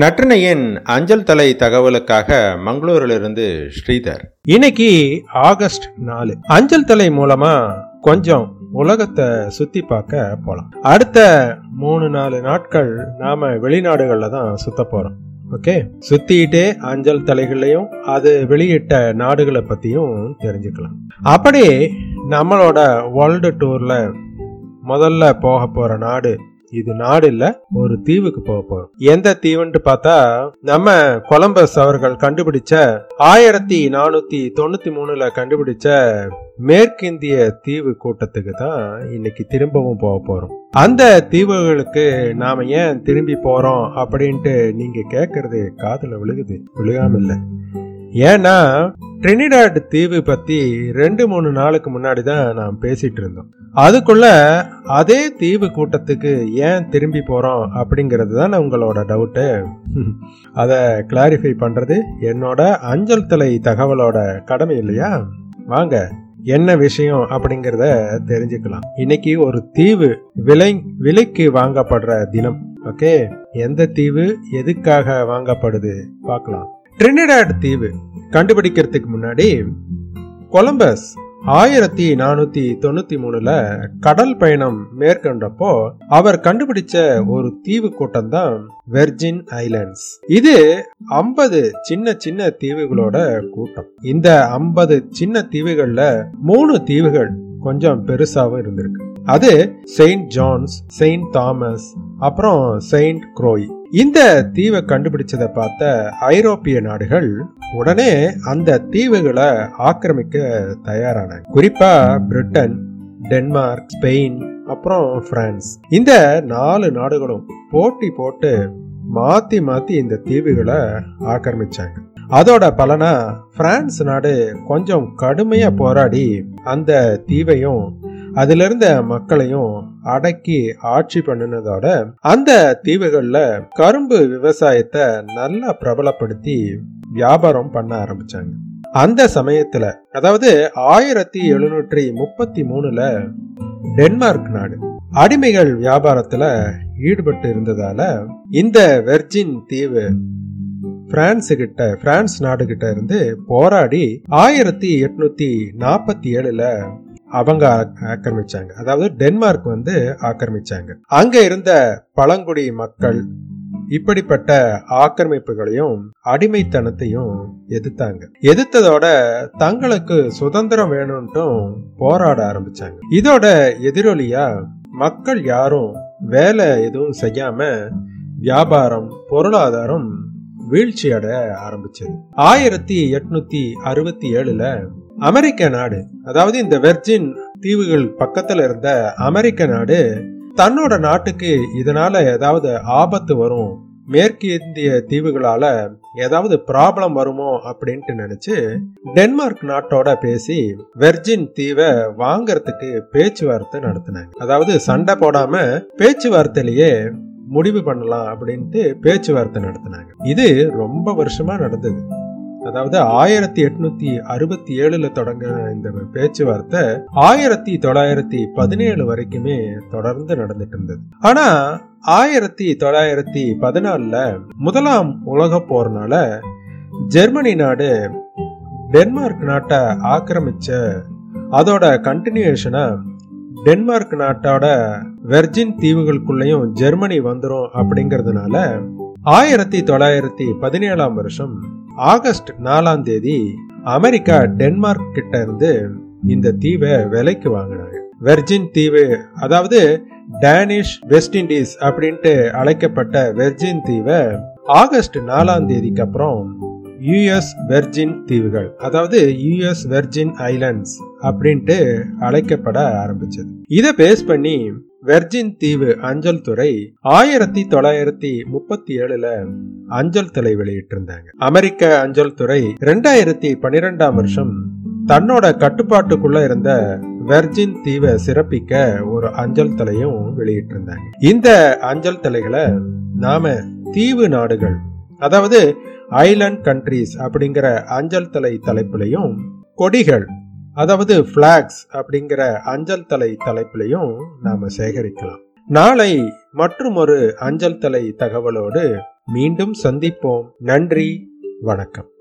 நற்றினையின் அஞ்சல் தலை தகவலுக்காக மங்களூரிலிருந்து ஸ்ரீதர். இன்னைக்கு ஆகஸ்ட் நாலு. அஞ்சல் தலை மூலமா கொஞ்சம் உலகத்தை சுத்தி பார்க்க போலாம். அடுத்த மூணு நாலு நாட்கள் நாம வெளிநாடுகள்ல தான் சுத்த போறோம். ஓகே? சுத்திட்டே அஞ்சல் தலைகளையும் அது வெளியிட்ட நாடுகளை பத்தியும் தெரிஞ்சுக்கலாம். அப்படி நம்மளோட வேர்ல்டு டூர்ல முதல்ல போக போற நாடு இது நாடு இல்ல ஒரு தீவுக்கு போக போறோம். எந்த தீவுன்ட்டு பார்த்தா நம்ம கொலம்பஸ் அவர்கள் கண்டுபிடிச்ச ஆயிரத்தி நானூத்தி தொண்ணூத்தி மூணுல கண்டுபிடிச்ச மேற்கிந்திய தீவு கூட்டத்துக்கு தான் இன்னைக்கு திரும்பவும் போக போறோம். அந்த தீவுகளுக்கு நாம ஏன் திரும்பி போறோம் அப்படின்ட்டு நீங்க கேக்குறது காதுல விழுகுது விழுகாம இல்லை. ஏன்னா ட்ரினிடாட் தீவு பத்தி ரெண்டு மூணு நாளுக்கு முன்னாடி தான் நாம் பேசிட்டு இருந்தோம். அதுக்குள்ள அதே தீவு கூட்டத்துக்கு ஏன் திரும்பி போறோம் அப்படிங்கிறது தான் உங்களோட டவுட்டு அதை கிளாரிஃபை பண்றது என்னோட அஞ்சல் தலை தகவலோட கடமை இல்லையா? வாங்க என்ன விஷயம் அப்படிங்கிறத தெரிஞ்சுக்கலாம். இன்னைக்கு ஒரு தீவு விலை விலைக்கு வாங்கப்படுற தினம். ஓகே எந்த தீவு எதுக்காக வாங்கப்படுது? பார்க்கலாம். ட்ரினிடாட் தீவு கண்டுபிடிக்கிறதுக்கு முன்னாடி கொலம்பஸ் ஆயிரத்தி நானூத்தி தொண்ணூத்தி மூணுல கடல் பயணம் மேற்கொண்டப்போ அவர் கண்டுபிடிச்ச ஒரு தீவு கூட்டம் தான் வெர்ஜின் ஐலண்ட்ஸ் இது ஐம்பது சின்ன சின்ன தீவுகளோட கூட்டம். இந்த ஐம்பது சின்ன தீவுகள்ல மூணு தீவுகள் கொஞ்சம் பெருசாவும் இருந்திருக்கு. அது செயின்ட் ஜான்ஸ் செயின்ட் தாமஸ் அப்புறம் செயின்ட் குரோய். இந்த தீவை கண்டுபிடிச்சதை பார்த்த ஐரோப்பிய நாடுகள் உடனே அந்த தீவுகளை ஆக்கிரமிக்க தயாரான குறிப்பா பிரிட்டன் டென்மார்க் ஸ்பெயின் அப்புறம் பிரான்ஸ். இந்த நாலு நாடுகளும் போட்டி போட்டு மாத்தி மாத்தி இந்த தீவுகளை ஆக்கிரமிச்சாங்க. அதோட பலனா பிரான்ஸ் நாடு கொஞ்சம் கடுமையா போராடி அந்த தீவையும் அதுல இருந்த மக்களையும் அடக்கி ஆட்சி பண்ணினதோட அந்த தீவுகள்ல கரும்பு விவசாயத்தை நல்லா பிரபலப்படுத்தி வியாபாரம் பண்ண ஆரம்பிச்சாங்க. அந்த சமயத்துல அதாவது ஆயிரத்தி எழுநூற்றி முப்பத்தி மூணுல டென்மார்க் நாடு அடிமைகள் வியாபாரத்துல ஈடுபட்டு இருந்ததால இந்த வெர்ஜின் தீவு பிரான்ஸ் கிட்ட பிரான்ஸ் நாடு கிட்ட இருந்து போராடி ஆயிரத்தி எட்நூத்தி நாற்பத்தி ஏழுல அவங்க ஆக்கிரமிச்சாங்க. அதாவது டென்மார்க் வந்து ஆக்கிரமிச்சாங்க. அங்க இருந்த பழங்குடி மக்கள் இப்படிப்பட்ட ஆக்கிரமிப்புகளையும் அடிமைத்தனத்தையும் எதிர்த்தாங்க. எதிர்த்ததோட தங்களுக்கு சுதந்திரம் வேணும்ட்டும் போராட ஆரம்பிச்சாங்க. இதோட எதிரொலியா மக்கள் யாரும் வேலை எதுவும் செய்யாம வியாபாரம் பொருளாதாரம் வீழ்ச்சி அடைய ஆரம்பிச்சது. ஆயிரத்தி எட்நூத்தி அறுபத்தி ஏழுல அமெரிக்க நாடு அதாவது இந்த வெர்ஜின் தீவுகள் பக்கத்துல இருந்த அமெரிக்க நாடு தன்னோட நாட்டுக்கு இதனால ஏதாவது ஆபத்து வரும் மேற்கு இந்திய தீவுகளால ஏதாவது ப்ராப்ளம் வருமோ அப்படின்ட்டு நினைச்சு டென்மார்க் நாட்டோட பேசி வெர்ஜின் தீவை வாங்கறதுக்கு பேச்சுவார்த்தை நடத்தினாங்க. அதாவது சண்டை போடாம பேச்சுவார்த்தையிலேயே முடிவு பண்ணலாம் அப்படின்ட்டு பேச்சுவார்த்தை நடத்தினாங்க. இது ரொம்ப வருஷமா நடந்தது. அதாவது ஆயிரத்தி எட்நூத்தி அறுபத்தி ஏழுல தொடங்க இந்த பேச்சுவார்த்தை ஆயிரத்தி தொள்ளாயிரத்தி பதினேழு வரைக்குமே தொடர்ந்து நடந்துட்டு இருந்தது ஆனா ஆயிரத்தி தொள்ளாயிரத்தி பதினாலுல முதலாம் உலக போர்னால ஜெர்மனி நாடு டென்மார்க் நாட்டை ஆக்கிரமிச்ச அதோட கண்டினியூஷனா டென்மார்க் நாட்டோட வெர்ஜின் தீவுகளுக்குள்ளேயும் ஜெர்மனி வந்துரும் அப்படிங்கறதுனால ஆயிரத்தி தொள்ளாயிரத்தி பதினேழாம் வருஷம் ஆகஸ்ட் நாலாம் தேதி அமெரிக்கா டென்மார்க் கிட்ட இருந்து இந்த தீவை விலைக்கு வாங்கினாங்க. வெர்ஜின் தீவு அதாவது டேனிஷ் வெஸ்ட் இண்டீஸ் அப்படின்ட்டு அழைக்கப்பட்ட வெர்ஜின் தீவை ஆகஸ்ட் நாலாம் தேதிக்கு அப்புறம் யுஎஸ் வெர்ஜின் தீவுகள் அதாவது யுஎஸ் வெர்ஜின் ஐலண்ட்ஸ் அப்படின்ட்டு அழைக்கப்பட ஆரம்பிச்சது. இதை பேஸ் பண்ணி வெர்ஜின் தீவு அஞ்சல் துறை ஆயிரத்தி தொள்ளாயிரத்தி முப்பத்தி ஏழுல அஞ்சல் தலை வெளியிட்டிருந்தாங்க. அமெரிக்க அஞ்சல் துறை ரெண்டாயிரத்தி பனிரெண்டாம் வருஷம் தன்னோட கட்டுப்பாட்டுக்குள்ள இருந்த வெர்ஜின் தீவை சிறப்பிக்க ஒரு அஞ்சல் தலையும் வெளியிட்டிருந்தாங்க. இந்த அஞ்சல் தலைகளை நாம தீவு நாடுகள் அதாவது ஐலண்ட் கண்ட்ரீஸ் அப்படிங்கிற அஞ்சல் தலை தலைப்புலையும் கொடிகள் அதாவது பிளாக்ஸ் அப்படிங்கிற அஞ்சல் தலை தலைப்பிலையும் நாம சேகரிக்கலாம். நாளை மற்றும் ஒரு அஞ்சல் தலை தகவலோடு மீண்டும் சந்திப்போம். நன்றி. வணக்கம்.